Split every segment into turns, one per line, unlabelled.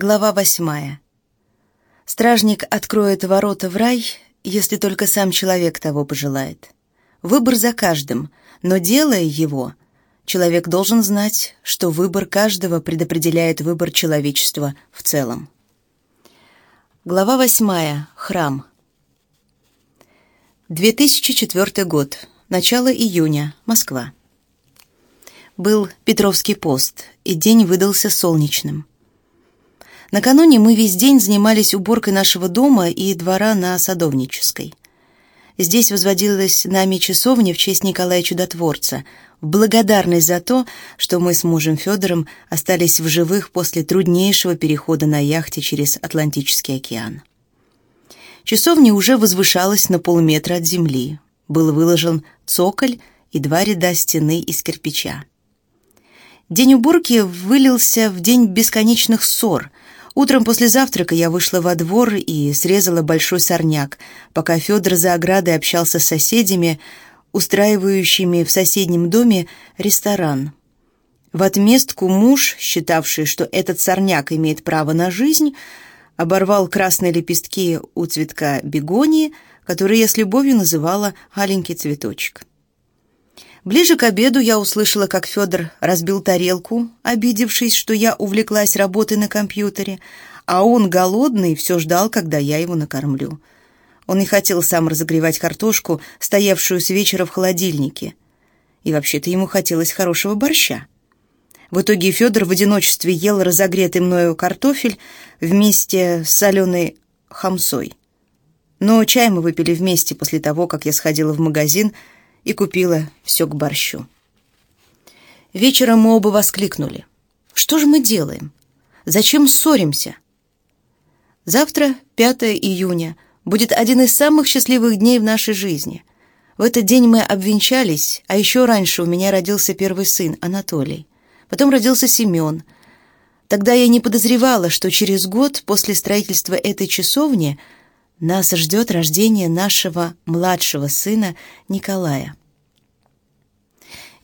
Глава восьмая. Стражник откроет ворота в рай, если только сам человек того пожелает. Выбор за каждым, но делая его, человек должен знать, что выбор каждого предопределяет выбор человечества в целом. Глава восьмая. Храм. 2004 год. Начало июня. Москва. Был Петровский пост, и день выдался солнечным. Накануне мы весь день занимались уборкой нашего дома и двора на Садовнической. Здесь возводилась нами часовня в честь Николая Чудотворца, в благодарность за то, что мы с мужем Федором остались в живых после труднейшего перехода на яхте через Атлантический океан. Часовня уже возвышалась на полметра от земли. Был выложен цоколь и два ряда стены из кирпича. День уборки вылился в день бесконечных ссор — Утром после завтрака я вышла во двор и срезала большой сорняк, пока Федор за оградой общался с соседями, устраивающими в соседнем доме ресторан. В отместку муж, считавший, что этот сорняк имеет право на жизнь, оборвал красные лепестки у цветка бегонии, который я с любовью называла «аленький цветочек». Ближе к обеду я услышала, как Федор разбил тарелку, обидевшись, что я увлеклась работой на компьютере, а он, голодный, все ждал, когда я его накормлю. Он не хотел сам разогревать картошку, стоявшую с вечера в холодильнике. И вообще-то ему хотелось хорошего борща. В итоге Федор в одиночестве ел разогретый мною картофель вместе с соленой хамсой. Но чай мы выпили вместе после того, как я сходила в магазин и купила все к борщу. Вечером мы оба воскликнули. «Что же мы делаем? Зачем ссоримся?» Завтра, 5 июня, будет один из самых счастливых дней в нашей жизни. В этот день мы обвенчались, а еще раньше у меня родился первый сын, Анатолий. Потом родился Семен. Тогда я не подозревала, что через год после строительства этой часовни – нас ждет рождение нашего младшего сына Николая.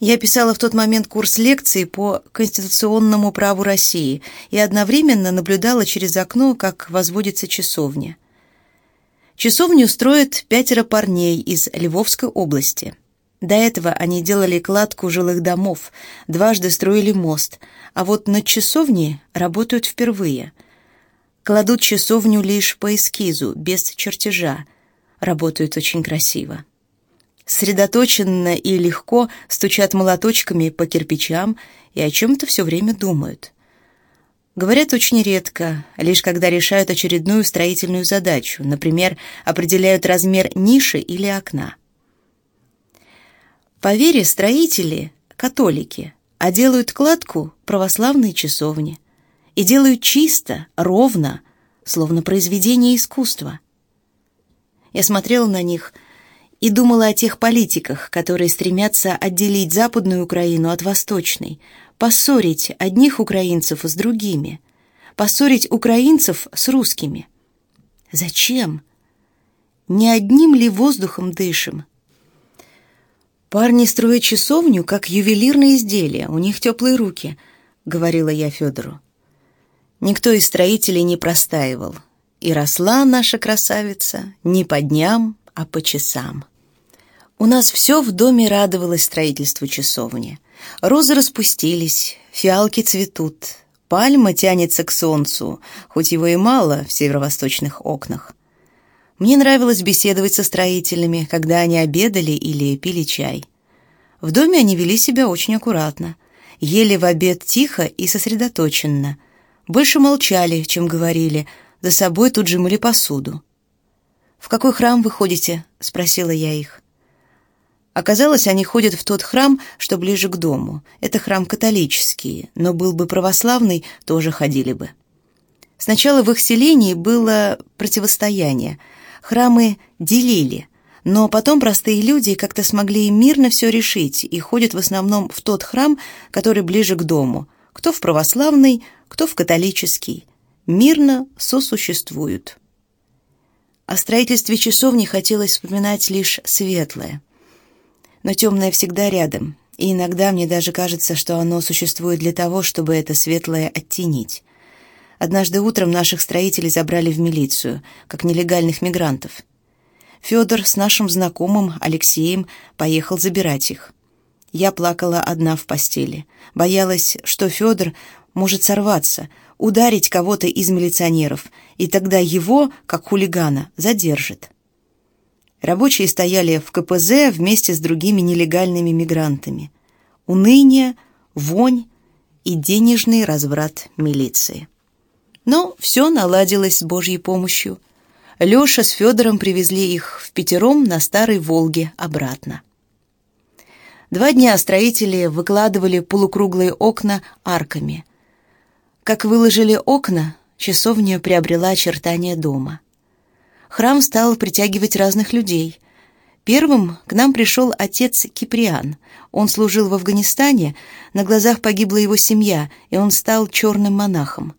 Я писала в тот момент курс лекций по конституционному праву России и одновременно наблюдала через окно, как возводится часовня. Часовню строят пятеро парней из Львовской области. До этого они делали кладку жилых домов, дважды строили мост, а вот над часовней работают впервые – Кладут часовню лишь по эскизу, без чертежа. Работают очень красиво. Средоточенно и легко стучат молоточками по кирпичам и о чем-то все время думают. Говорят очень редко, лишь когда решают очередную строительную задачу, например, определяют размер ниши или окна. По вере строители – католики, а делают кладку – православные часовни и делают чисто, ровно, словно произведение искусства. Я смотрела на них и думала о тех политиках, которые стремятся отделить Западную Украину от Восточной, поссорить одних украинцев с другими, поссорить украинцев с русскими. Зачем? Не одним ли воздухом дышим? Парни строят часовню, как ювелирные изделия, у них теплые руки, говорила я Федору. Никто из строителей не простаивал, и росла наша красавица не по дням, а по часам. У нас все в доме радовалось строительству часовни. Розы распустились, фиалки цветут, пальма тянется к солнцу, хоть его и мало в северо-восточных окнах. Мне нравилось беседовать со строителями, когда они обедали или пили чай. В доме они вели себя очень аккуратно, ели в обед тихо и сосредоточенно – больше молчали, чем говорили, за собой тут же мыли посуду. «В какой храм вы ходите?» — спросила я их. Оказалось, они ходят в тот храм, что ближе к дому. Это храм католический, но был бы православный, тоже ходили бы. Сначала в их селении было противостояние. Храмы делили, но потом простые люди как-то смогли мирно все решить и ходят в основном в тот храм, который ближе к дому. Кто в православный, кто в католический, мирно сосуществуют. О строительстве часовни хотелось вспоминать лишь светлое. Но темное всегда рядом, и иногда мне даже кажется, что оно существует для того, чтобы это светлое оттенить. Однажды утром наших строителей забрали в милицию, как нелегальных мигрантов. Федор с нашим знакомым Алексеем поехал забирать их. Я плакала одна в постели. Боялась, что Федор может сорваться, ударить кого-то из милиционеров, и тогда его, как хулигана, задержат. Рабочие стояли в КПЗ вместе с другими нелегальными мигрантами. Уныние, вонь и денежный разврат милиции. Но все наладилось с Божьей помощью. Леша с Федором привезли их в пятером на Старой Волге обратно. Два дня строители выкладывали полукруглые окна арками. Как выложили окна, часовня приобрела очертания дома. Храм стал притягивать разных людей. Первым к нам пришел отец Киприан. Он служил в Афганистане, на глазах погибла его семья, и он стал черным монахом.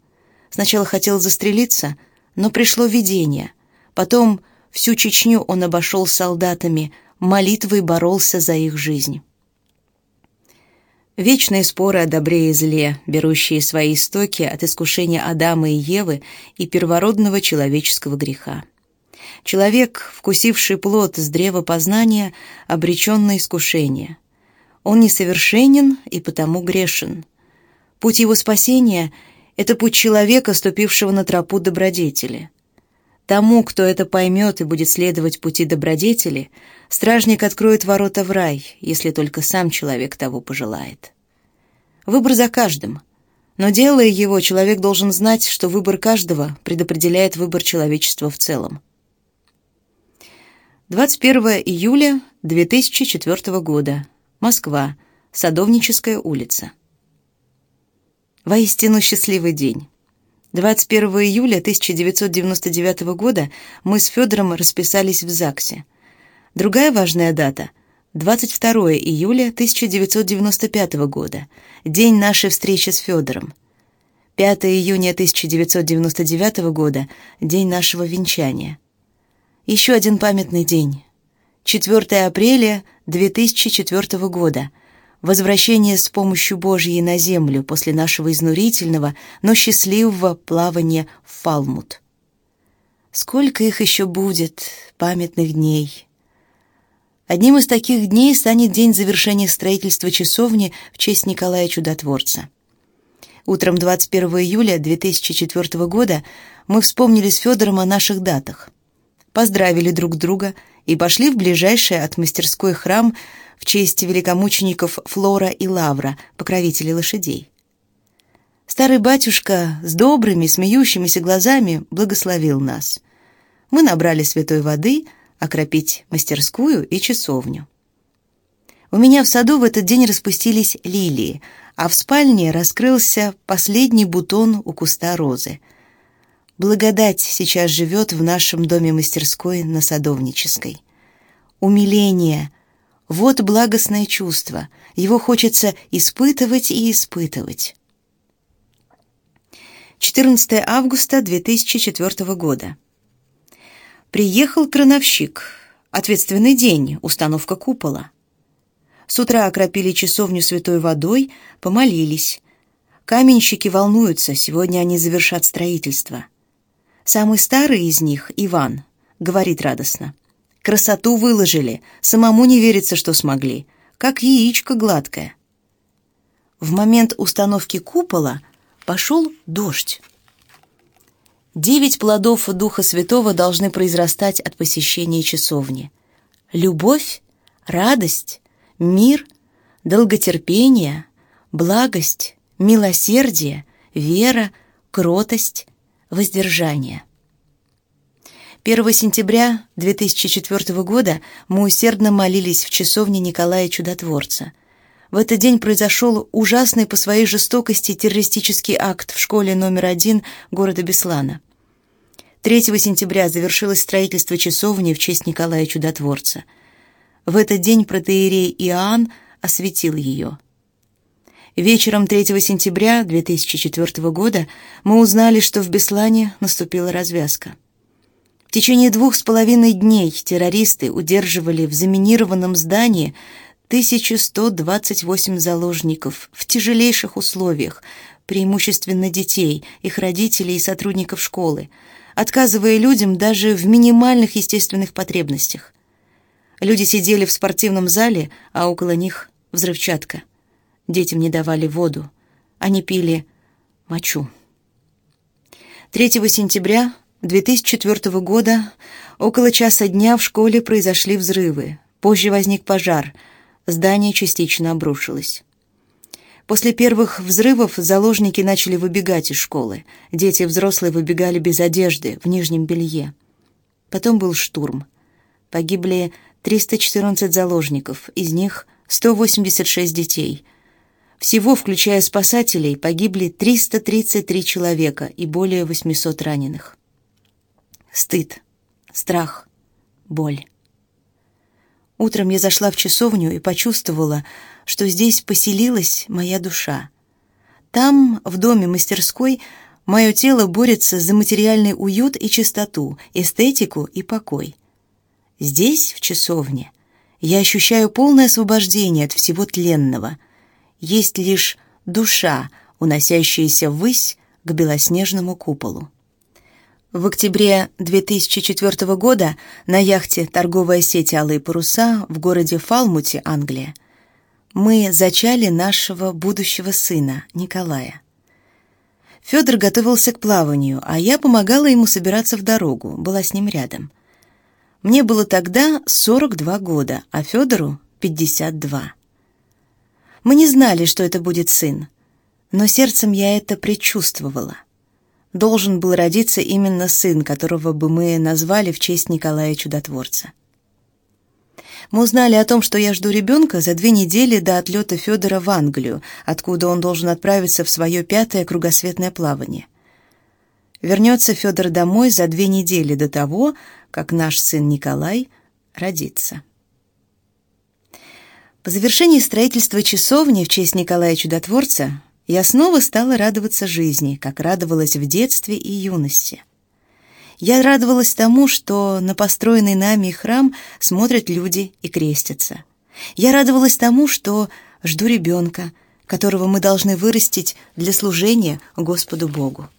Сначала хотел застрелиться, но пришло видение. Потом всю Чечню он обошел солдатами, молитвой боролся за их жизнь. Вечные споры о добре и зле, берущие свои истоки от искушения Адама и Евы и первородного человеческого греха. Человек, вкусивший плод с древа познания, обречен на искушение. Он несовершенен и потому грешен. Путь его спасения — это путь человека, ступившего на тропу добродетели. Тому, кто это поймет и будет следовать пути добродетели, Стражник откроет ворота в рай, если только сам человек того пожелает. Выбор за каждым. Но делая его, человек должен знать, что выбор каждого предопределяет выбор человечества в целом. 21 июля 2004 года. Москва. Садовническая улица. Воистину счастливый день. 21 июля 1999 года мы с Федором расписались в ЗАГСе. Другая важная дата — 22 июля 1995 года, день нашей встречи с Федором. 5 июня 1999 года, день нашего венчания. Еще один памятный день. 4 апреля 2004 года. Возвращение с помощью Божьей на землю после нашего изнурительного, но счастливого плавания в Фалмут. Сколько их еще будет, памятных дней, Одним из таких дней станет день завершения строительства часовни в честь Николая Чудотворца. Утром 21 июля 2004 года мы вспомнили с Федором о наших датах, поздравили друг друга и пошли в ближайший от мастерской храм в честь великомучеников Флора и Лавра, покровителей лошадей. Старый батюшка с добрыми, смеющимися глазами благословил нас. Мы набрали святой воды — окропить мастерскую и часовню. У меня в саду в этот день распустились лилии, а в спальне раскрылся последний бутон у куста розы. Благодать сейчас живет в нашем доме-мастерской на Садовнической. Умиление — вот благостное чувство, его хочется испытывать и испытывать. 14 августа 2004 года. Приехал крановщик. Ответственный день, установка купола. С утра окропили часовню святой водой, помолились. Каменщики волнуются, сегодня они завершат строительство. Самый старый из них, Иван, говорит радостно. Красоту выложили, самому не верится, что смогли. Как яичко гладкое. В момент установки купола пошел дождь. Девять плодов Духа Святого должны произрастать от посещения часовни. Любовь, радость, мир, долготерпение, благость, милосердие, вера, кротость, воздержание. 1 сентября 2004 года мы усердно молились в часовне Николая Чудотворца – в этот день произошел ужасный по своей жестокости террористический акт в школе номер один города Беслана. 3 сентября завершилось строительство часовни в честь Николая Чудотворца. В этот день протеерей Иоанн осветил ее. Вечером 3 сентября 2004 года мы узнали, что в Беслане наступила развязка. В течение двух с половиной дней террористы удерживали в заминированном здании 1128 заложников в тяжелейших условиях, преимущественно детей, их родителей и сотрудников школы, отказывая людям даже в минимальных естественных потребностях. Люди сидели в спортивном зале, а около них взрывчатка. Детям не давали воду. Они пили мочу. 3 сентября 2004 года около часа дня в школе произошли взрывы. Позже возник пожар. Здание частично обрушилось. После первых взрывов заложники начали выбегать из школы. Дети и взрослые выбегали без одежды, в нижнем белье. Потом был штурм. Погибли 314 заложников, из них 186 детей. Всего, включая спасателей, погибли 333 человека и более 800 раненых. Стыд, страх, боль. Утром я зашла в часовню и почувствовала, что здесь поселилась моя душа. Там, в доме-мастерской, мое тело борется за материальный уют и чистоту, эстетику и покой. Здесь, в часовне, я ощущаю полное освобождение от всего тленного. Есть лишь душа, уносящаяся ввысь к белоснежному куполу. В октябре 2004 года на яхте торговая сеть «Алые паруса» в городе Фалмуте, Англия, мы зачали нашего будущего сына, Николая. Федор готовился к плаванию, а я помогала ему собираться в дорогу, была с ним рядом. Мне было тогда 42 года, а Федору 52. Мы не знали, что это будет сын, но сердцем я это предчувствовала. Должен был родиться именно сын, которого бы мы назвали в честь Николая Чудотворца. Мы узнали о том, что я жду ребенка за две недели до отлета Федора в Англию, откуда он должен отправиться в свое пятое кругосветное плавание. Вернется Федор домой за две недели до того, как наш сын Николай родится. По завершении строительства часовни в честь Николая Чудотворца я снова стала радоваться жизни, как радовалась в детстве и юности. Я радовалась тому, что на построенный нами храм смотрят люди и крестятся. Я радовалась тому, что жду ребенка, которого мы должны вырастить для служения Господу Богу.